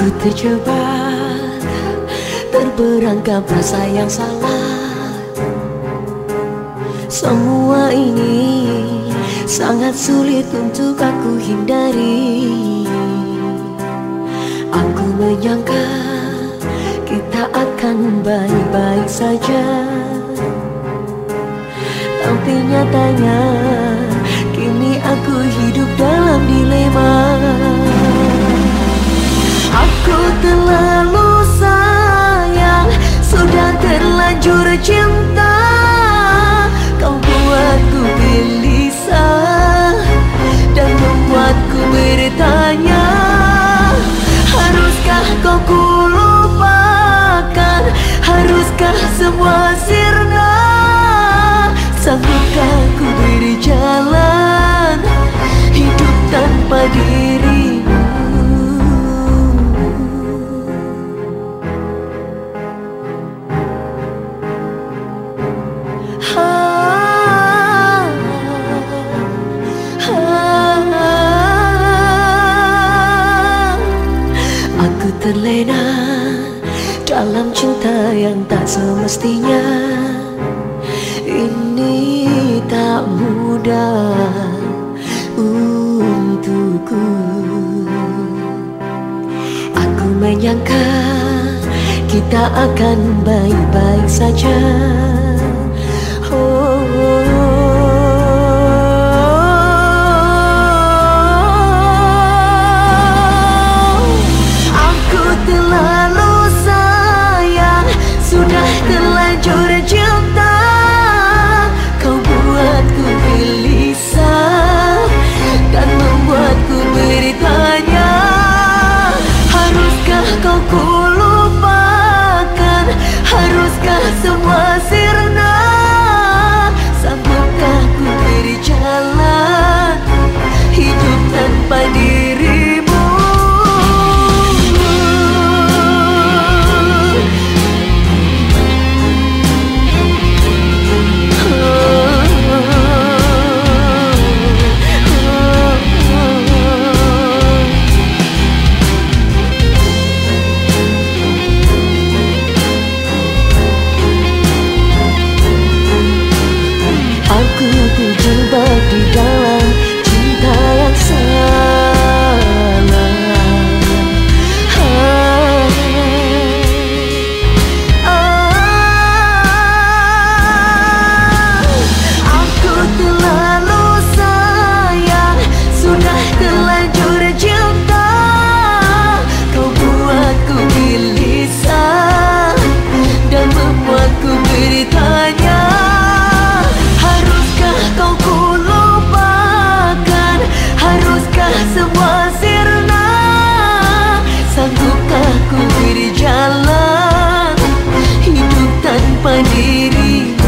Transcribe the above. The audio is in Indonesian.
Aku terjebak Terperangkap rasa yang salah. Semua ini Sangat sulit untuk aku hindari. Aku menyangka Kita akan baik-baik saja. Tapi nyatanya Haruskah semua sirna Sanggupkah ku berjalan Hidup tanpa dirimu? Terlena dalam cinta yang tak semestinya. Ini tak mudah untukku. Aku menyangka kita akan baik-baik saja Haruskah ceritanya Haruskah kau ku lupakan Haruskah semua sirna? Sanggupkah ku beri jalan Hidup tanpa dirimu?